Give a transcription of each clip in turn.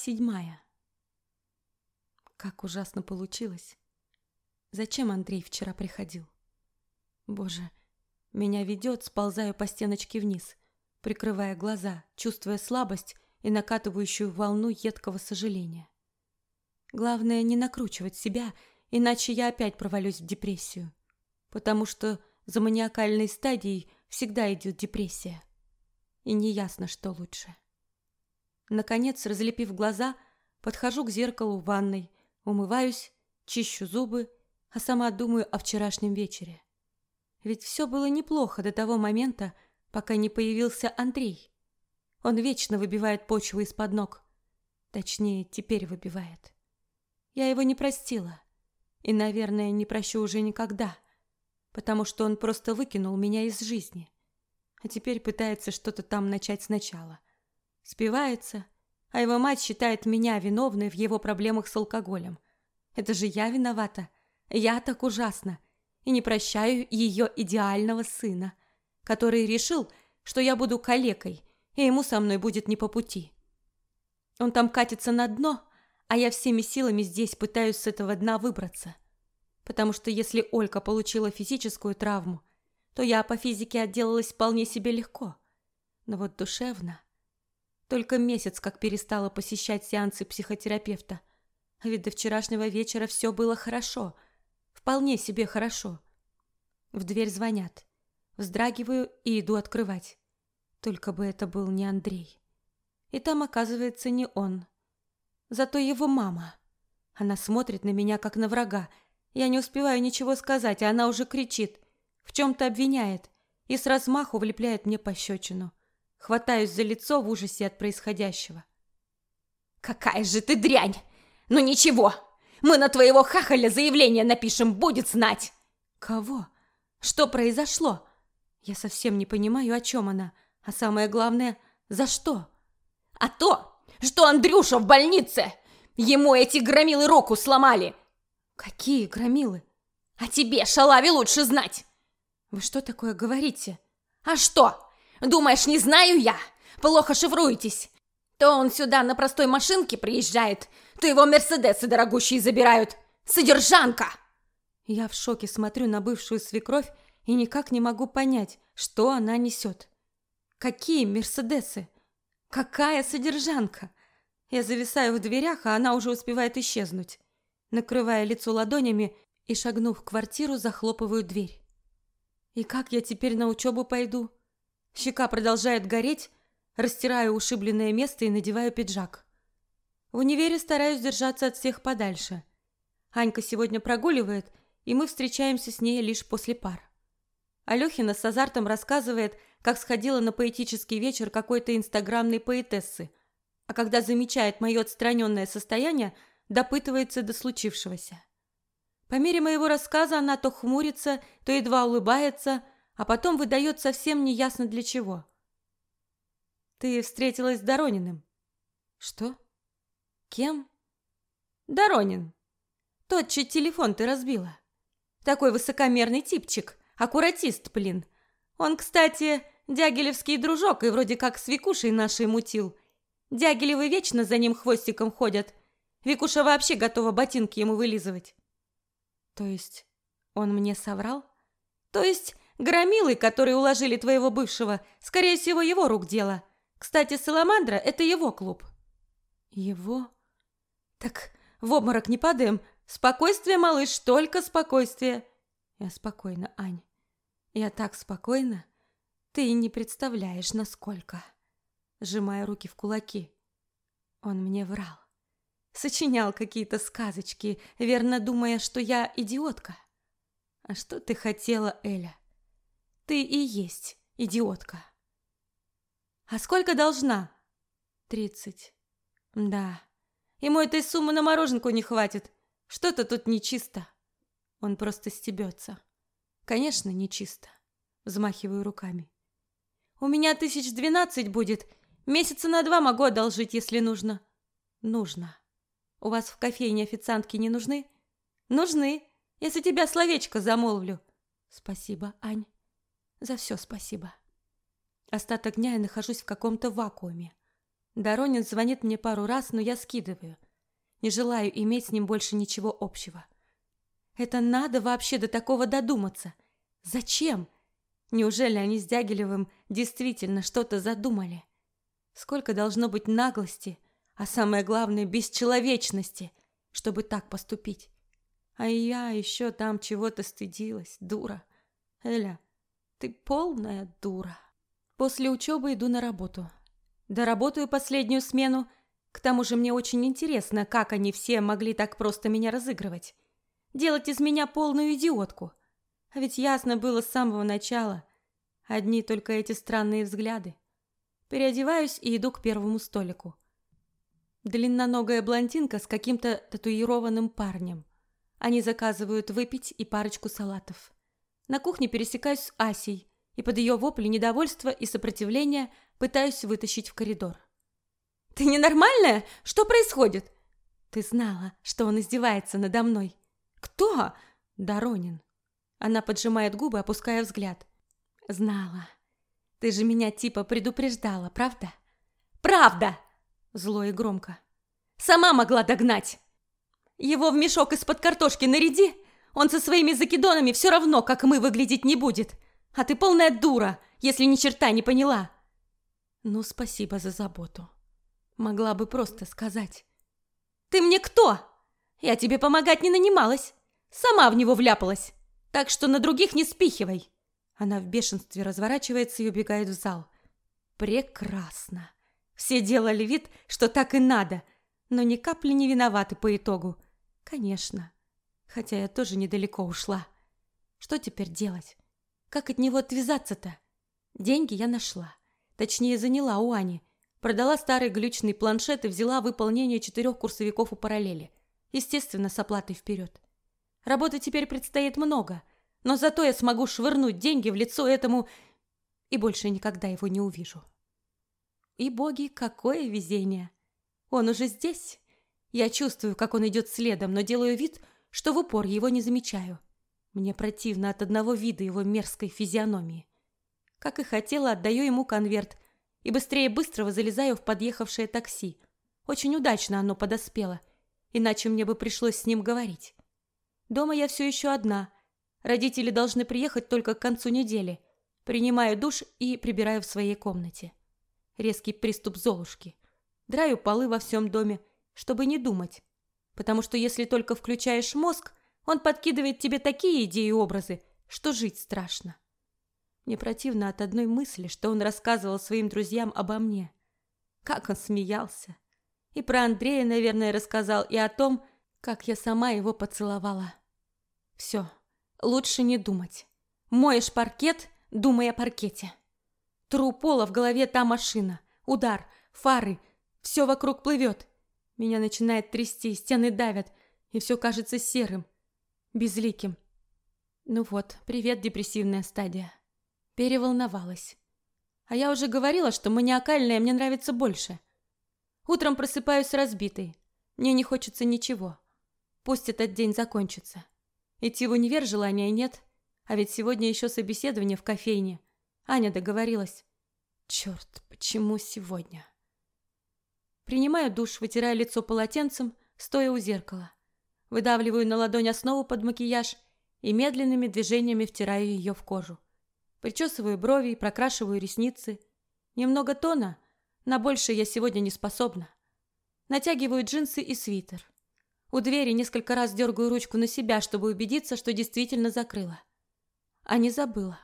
седьмая. Как ужасно получилось. Зачем Андрей вчера приходил? Боже, меня ведет, сползаю по стеночке вниз, прикрывая глаза, чувствуя слабость и накатывающую волну едкого сожаления. Главное не накручивать себя, иначе я опять провалюсь в депрессию. Потому что за маниакальной стадией всегда идет депрессия. И неясно, что лучше. Наконец, разлепив глаза, подхожу к зеркалу в ванной, умываюсь, чищу зубы, а сама думаю о вчерашнем вечере. Ведь все было неплохо до того момента, пока не появился Андрей. Он вечно выбивает почву из-под ног. Точнее, теперь выбивает. Я его не простила. И, наверное, не прощу уже никогда, потому что он просто выкинул меня из жизни. А теперь пытается что-то там начать сначала – спивается, а его мать считает меня виновной в его проблемах с алкоголем. Это же я виновата. Я так ужасно. И не прощаю ее идеального сына, который решил, что я буду калекой, и ему со мной будет не по пути. Он там катится на дно, а я всеми силами здесь пытаюсь с этого дна выбраться. Потому что если Олька получила физическую травму, то я по физике отделалась вполне себе легко. Но вот душевно... Только месяц, как перестала посещать сеансы психотерапевта. А ведь до вчерашнего вечера все было хорошо. Вполне себе хорошо. В дверь звонят. Вздрагиваю и иду открывать. Только бы это был не Андрей. И там, оказывается, не он. Зато его мама. Она смотрит на меня, как на врага. Я не успеваю ничего сказать, а она уже кричит. В чем-то обвиняет. И с размаху влепляет мне пощечину. Хватаюсь за лицо в ужасе от происходящего. «Какая же ты дрянь! Ну ничего, мы на твоего хахаля заявление напишем, будет знать!» «Кого? Что произошло?» Я совсем не понимаю, о чем она. А самое главное, за что? «А то, что Андрюша в больнице! Ему эти громилы руку сломали!» «Какие громилы?» «А тебе, шалаве, лучше знать!» «Вы что такое говорите?» «А что? Думаешь, не знаю я? Плохо шифруетесь. То он сюда на простой машинке приезжает, то его мерседесы дорогущие забирают. Содержанка!» Я в шоке смотрю на бывшую свекровь и никак не могу понять, что она несет. Какие мерседесы? Какая содержанка? Я зависаю в дверях, а она уже успевает исчезнуть. Накрывая лицо ладонями и, шагнув в квартиру, захлопываю дверь. И как я теперь на учебу пойду? Щека продолжает гореть, растираю ушибленное место и надеваю пиджак. В универе стараюсь держаться от всех подальше. Анька сегодня прогуливает, и мы встречаемся с ней лишь после пар. Алёхина с азартом рассказывает, как сходила на поэтический вечер какой-то инстаграмной поэтессы, а когда замечает мое отстраненное состояние, допытывается до случившегося. По мере моего рассказа она то хмурится, то едва улыбается, а потом выдает совсем неясно для чего. Ты встретилась с Дорониным. Что? Кем? Доронин. Тот, чей телефон ты разбила. Такой высокомерный типчик, аккуратист, блин. Он, кстати, дягилевский дружок и вроде как с Викушей нашей мутил. Дягилевы вечно за ним хвостиком ходят. Викуша вообще готова ботинки ему вылизывать. То есть он мне соврал? То есть Громилы, которые уложили твоего бывшего, скорее всего, его рук дело. Кстати, Саламандра — это его клуб». «Его?» «Так в обморок не падаем. Спокойствие, малыш, только спокойствие». «Я спокойна, Ань. Я так спокойна. Ты не представляешь, насколько». Сжимая руки в кулаки. Он мне врал. Сочинял какие-то сказочки, верно думая, что я идиотка. А что ты хотела, Эля? Ты и есть идиотка. А сколько должна? Тридцать. Да. Ему этой суммы на мороженку не хватит. Что-то тут нечисто. Он просто стебется. Конечно, нечисто. Взмахиваю руками. У меня тысяч двенадцать будет. Месяца на два могу одолжить, если нужно. Нужно. У вас в кофейне официантки не нужны? Нужны. Если тебя словечко замолвлю. Спасибо, Ань. За все спасибо. Остаток дня я нахожусь в каком-то вакууме. Доронин звонит мне пару раз, но я скидываю. Не желаю иметь с ним больше ничего общего. Это надо вообще до такого додуматься. Зачем? Неужели они с Дягилевым действительно что-то задумали? Сколько должно быть наглости, а самое главное бесчеловечности, чтобы так поступить? А я еще там чего-то стыдилась, дура. Эля, ты полная дура. После учебы иду на работу. Доработаю последнюю смену. К тому же мне очень интересно, как они все могли так просто меня разыгрывать. Делать из меня полную идиотку. А ведь ясно было с самого начала. Одни только эти странные взгляды. Переодеваюсь и иду к первому столику. Длинноногая блондинка с каким-то татуированным парнем. Они заказывают выпить и парочку салатов. На кухне пересекаюсь с Асей и под ее вопли недовольства и сопротивления пытаюсь вытащить в коридор. «Ты ненормальная? Что происходит?» «Ты знала, что он издевается надо мной». «Кто?» «Доронин». Она поджимает губы, опуская взгляд. «Знала. Ты же меня типа предупреждала, правда?» «Правда!» Зло и громко. «Сама могла догнать!» «Его в мешок из-под картошки наряди, он со своими закидонами все равно, как мы, выглядеть не будет. А ты полная дура, если ни черта не поняла!» «Ну, спасибо за заботу. Могла бы просто сказать». «Ты мне кто? Я тебе помогать не нанималась. Сама в него вляпалась. Так что на других не спихивай!» Она в бешенстве разворачивается и убегает в зал. «Прекрасно!» Все делали вид, что так и надо, но ни капли не виноваты по итогу. Конечно. Хотя я тоже недалеко ушла. Что теперь делать? Как от него отвязаться-то? Деньги я нашла. Точнее, заняла у Ани. Продала старый глючный планшет и взяла выполнение четырех курсовиков у параллели. Естественно, с оплатой вперед. Работы теперь предстоит много, но зато я смогу швырнуть деньги в лицо этому и больше никогда его не увижу. И, боги, какое везение! Он уже здесь. Я чувствую, как он идет следом, но делаю вид, что в упор его не замечаю. Мне противно от одного вида его мерзкой физиономии. Как и хотела, отдаю ему конверт и быстрее быстрого залезаю в подъехавшее такси. Очень удачно оно подоспело, иначе мне бы пришлось с ним говорить. Дома я все еще одна. Родители должны приехать только к концу недели. Принимаю душ и прибираю в своей комнате. Резкий приступ Золушки. Драю полы во всем доме, чтобы не думать. Потому что если только включаешь мозг, он подкидывает тебе такие идеи и образы, что жить страшно. Мне противно от одной мысли, что он рассказывал своим друзьям обо мне. Как он смеялся. И про Андрея, наверное, рассказал, и о том, как я сама его поцеловала. Все, лучше не думать. Моешь паркет, думай о паркете. Тру пола, в голове та машина. Удар, фары, все вокруг плывет. Меня начинает трясти, стены давят, и все кажется серым, безликим. Ну вот, привет, депрессивная стадия. Переволновалась. А я уже говорила, что маниакальная мне нравится больше. Утром просыпаюсь разбитой. Мне не хочется ничего. Пусть этот день закончится. Идти в универ желания нет, а ведь сегодня еще собеседование в кофейне. Аня договорилась. Черт, почему сегодня? Принимаю душ, вытираю лицо полотенцем, стоя у зеркала. Выдавливаю на ладонь основу под макияж и медленными движениями втираю ее в кожу. Причесываю брови, прокрашиваю ресницы. Немного тона, на больше я сегодня не способна. Натягиваю джинсы и свитер. У двери несколько раз дергаю ручку на себя, чтобы убедиться, что действительно закрыла. А не забыла,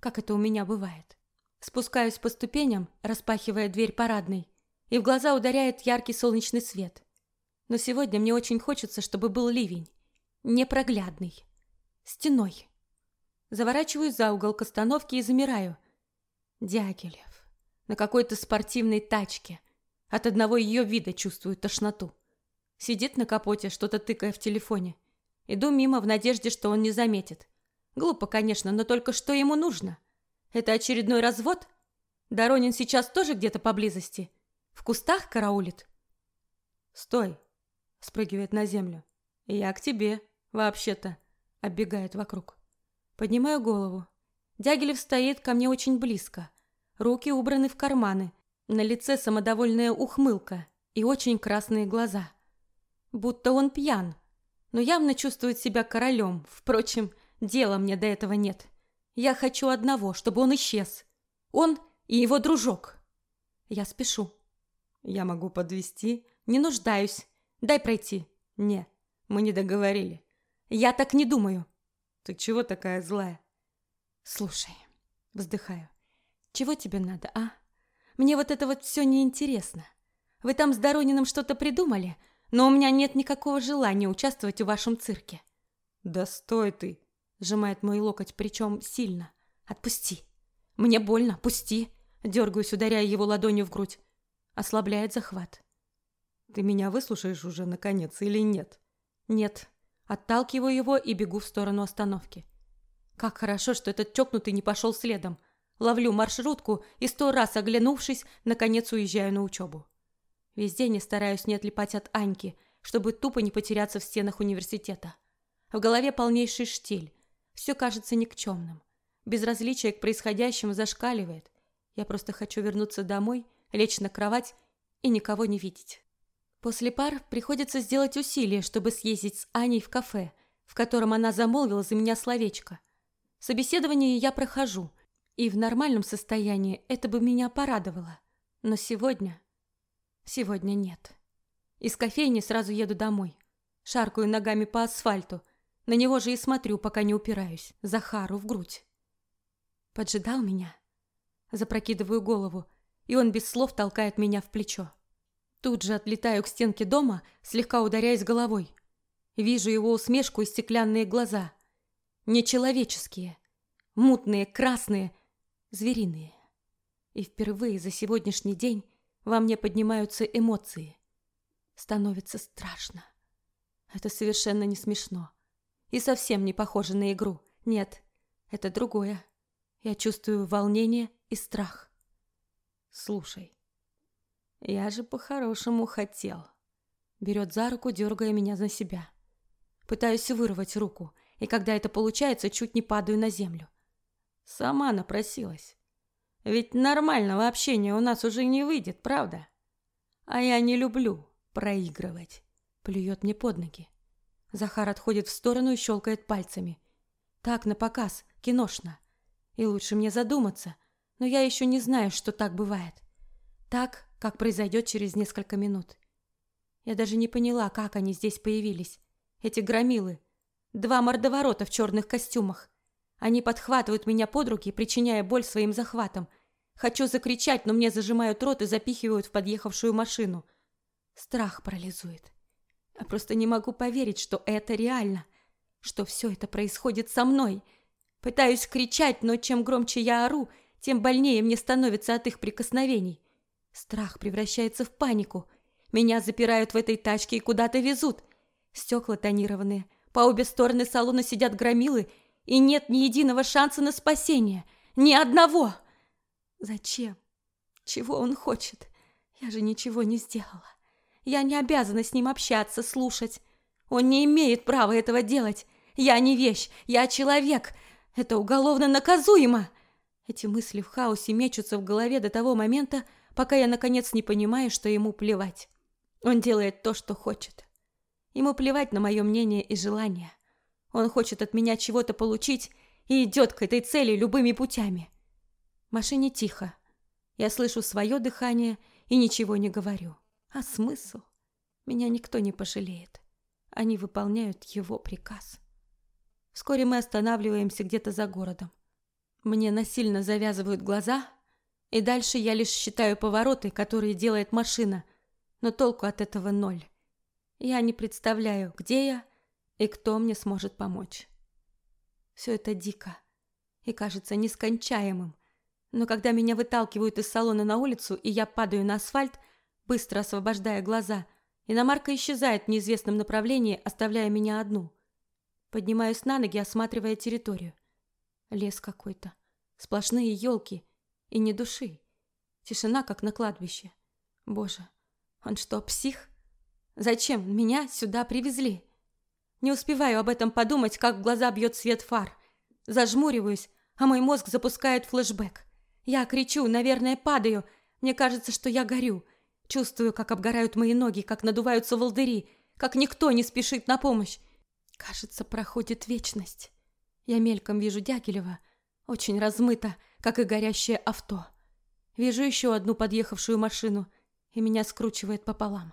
как это у меня бывает. Спускаюсь по ступеням, распахивая дверь парадной, и в глаза ударяет яркий солнечный свет. Но сегодня мне очень хочется, чтобы был ливень. Непроглядный. Стеной. Заворачиваю за угол к остановке и замираю. Дягилев. На какой-то спортивной тачке. От одного ее вида чувствую тошноту. Сидит на капоте, что-то тыкая в телефоне. Иду мимо в надежде, что он не заметит. Глупо, конечно, но только что ему нужно? Это очередной развод? Доронин сейчас тоже где-то поблизости? В кустах караулит? Стой, спрыгивает на землю. Я к тебе, вообще-то, оббегает вокруг. Поднимаю голову. Дягилев стоит ко мне очень близко. Руки убраны в карманы. На лице самодовольная ухмылка и очень красные глаза. Будто он пьян, но явно чувствует себя королем. Впрочем, дела мне до этого нет. Я хочу одного, чтобы он исчез. Он и его дружок. Я спешу. Я могу подвести. Не нуждаюсь. Дай пройти. Не, мы не договорили. Я так не думаю. Ты чего такая злая? Слушай, вздыхаю. Чего тебе надо, а? Мне вот это вот все неинтересно. Вы там с Дорониным что-то придумали, но у меня нет никакого желания участвовать в вашем цирке. Да стой ты, сжимает мой локоть, причем сильно. Отпусти. Мне больно, пусти. Дергаюсь, ударяя его ладонью в грудь. Ослабляет захват. Ты меня выслушаешь уже наконец или нет? Нет. Отталкиваю его и бегу в сторону остановки. Как хорошо, что этот чокнутый не пошел следом. Ловлю маршрутку и сто раз оглянувшись, наконец уезжаю на учебу. Весь день я стараюсь не отлипать от Аньки, чтобы тупо не потеряться в стенах университета. В голове полнейший штиль. Все кажется никчемным. Безразличие к происходящему зашкаливает. Я просто хочу вернуться домой, лечь на кровать и никого не видеть. После пар приходится сделать усилие, чтобы съездить с Аней в кафе, в котором она замолвила за меня словечко. Собеседование я прохожу, и в нормальном состоянии это бы меня порадовало. Но сегодня... Сегодня нет. Из кофейни сразу еду домой. Шаркаю ногами по асфальту. На него же и смотрю, пока не упираюсь. Захару в грудь. Поджидал меня. Запрокидываю голову, и он без слов толкает меня в плечо. Тут же отлетаю к стенке дома, слегка ударяясь головой. Вижу его усмешку и стеклянные глаза. Нечеловеческие. Мутные, красные, звериные. И впервые за сегодняшний день во мне поднимаются эмоции. Становится страшно. Это совершенно не смешно. И совсем не похоже на игру. Нет, это другое. Я чувствую волнение и страх. Слушай, я же по-хорошему хотел. Берет за руку, дергая меня на себя. Пытаюсь вырвать руку, и когда это получается, чуть не падаю на землю. Сама напросилась. Ведь нормального общения у нас уже не выйдет, правда? А я не люблю проигрывать. Плюет мне под ноги. Захар отходит в сторону и щелкает пальцами. Так, на показ, киношно. И лучше мне задуматься, но я еще не знаю, что так бывает. Так, как произойдет через несколько минут. Я даже не поняла, как они здесь появились. Эти громилы. Два мордоворота в черных костюмах. Они подхватывают меня под руки, причиняя боль своим захватом. Хочу закричать, но мне зажимают рот и запихивают в подъехавшую машину. Страх парализует. Я просто не могу поверить, что это реально, что все это происходит со мной. Пытаюсь кричать, но чем громче я ору, тем больнее мне становится от их прикосновений. Страх превращается в панику. Меня запирают в этой тачке и куда-то везут. Стекла тонированные. По обе стороны салона сидят громилы и нет ни единого шанса на спасение. Ни одного. Зачем? Чего он хочет? Я же ничего не сделала. Я не обязана с ним общаться, слушать. Он не имеет права этого делать. Я не вещь, я человек. Это уголовно наказуемо. Эти мысли в хаосе мечутся в голове до того момента, пока я наконец не понимаю, что ему плевать. Он делает то, что хочет. Ему плевать на мое мнение и желания. Он хочет от меня чего-то получить и идет к этой цели любыми путями. В машине тихо. Я слышу свое дыхание и ничего не говорю. А смысл? Меня никто не пожалеет. Они выполняют его приказ. Вскоре мы останавливаемся где-то за городом. Мне насильно завязывают глаза, и дальше я лишь считаю повороты, которые делает машина, но толку от этого ноль. Я не представляю, где я и кто мне сможет помочь. Все это дико и кажется нескончаемым, но когда меня выталкивают из салона на улицу, и я падаю на асфальт, быстро освобождая глаза, иномарка исчезает в неизвестном направлении, оставляя меня одну. Поднимаюсь на ноги, осматривая территорию. Лес какой-то, сплошные елки и ни души. Тишина, как на кладбище. Боже, он что, псих? Зачем меня сюда привезли? Не успеваю об этом подумать, как в глаза бьет свет фар. Зажмуриваюсь, а мой мозг запускает флешбэк. Я кричу, наверное, падаю, Мне кажется, что я горю. Чувствую, как обгорают мои ноги, как надуваются волдыри, как никто не спешит на помощь. Кажется, проходит вечность. Я мельком вижу Дягилева, очень размыто, как и горящее авто. Вижу еще одну подъехавшую машину, и меня скручивает пополам.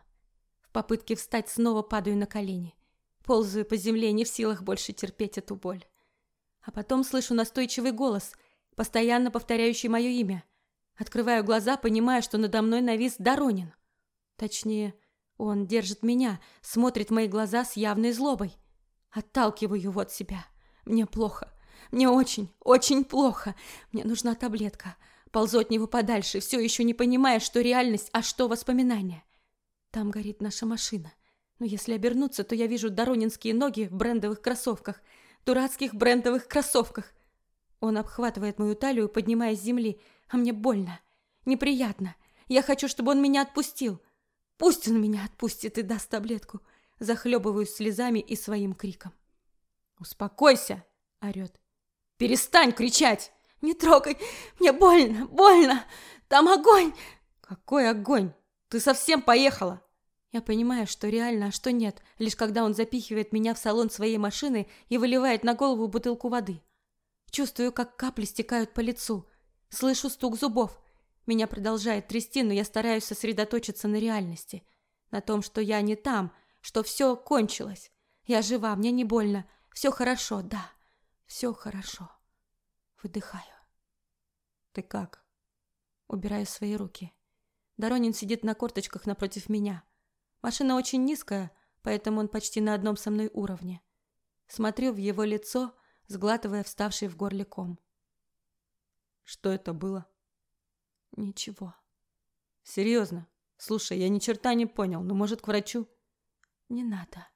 В попытке встать снова падаю на колени. Ползаю по земле, не в силах больше терпеть эту боль. А потом слышу настойчивый голос, постоянно повторяющий мое имя. Открываю глаза, понимая, что надо мной навис Доронин. Точнее, он держит меня, смотрит в мои глаза с явной злобой. Отталкиваю его от себя. Мне плохо. Мне очень, очень плохо. Мне нужна таблетка. Ползу от него подальше, все еще не понимая, что реальность, а что воспоминания. Там горит наша машина. Но если обернуться, то я вижу доронинские ноги в брендовых кроссовках. Дурацких брендовых кроссовках. Он обхватывает мою талию, поднимая с земли, а мне больно. Неприятно. Я хочу, чтобы он меня отпустил. Пусть он меня отпустит и даст таблетку. Захлебываюсь слезами и своим криком. «Успокойся!» – орет. «Перестань кричать!» «Не трогай! Мне больно! Больно! Там огонь!» «Какой огонь? Ты совсем поехала!» Я понимаю, что реально, а что нет, лишь когда он запихивает меня в салон своей машины и выливает на голову бутылку воды. Чувствую, как капли стекают по лицу. Слышу стук зубов. Меня продолжает трясти, но я стараюсь сосредоточиться на реальности. На том, что я не там, что все кончилось. Я жива, мне не больно. Все хорошо, да. Все хорошо. Выдыхаю. Ты как? Убираю свои руки. Доронин сидит на корточках напротив меня. Машина очень низкая, поэтому он почти на одном со мной уровне. Смотрю в его лицо, сглатывая вставший в горле ком. Что это было? Ничего. Серьезно? Слушай, я ни черта не понял, но может к врачу? Не надо.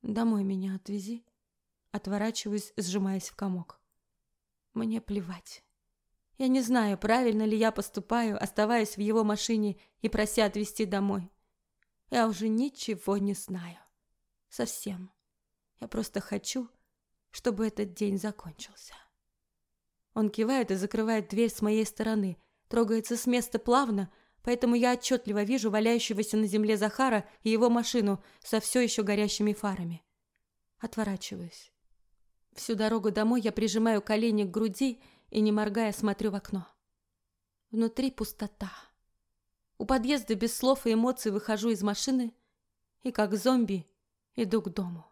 Домой меня отвези. Отворачиваюсь, сжимаясь в комок. Мне плевать. Я не знаю, правильно ли я поступаю, оставаясь в его машине и прося отвезти домой. Я уже ничего не знаю. Совсем. Я просто хочу, чтобы этот день закончился. Он кивает и закрывает дверь с моей стороны, трогается с места плавно, поэтому я отчетливо вижу валяющегося на земле Захара и его машину со все еще горящими фарами. Отворачиваюсь. Всю дорогу домой я прижимаю колени к груди и, не моргая, смотрю в окно. Внутри пустота. У подъезда без слов и эмоций выхожу из машины и, как зомби, иду к дому.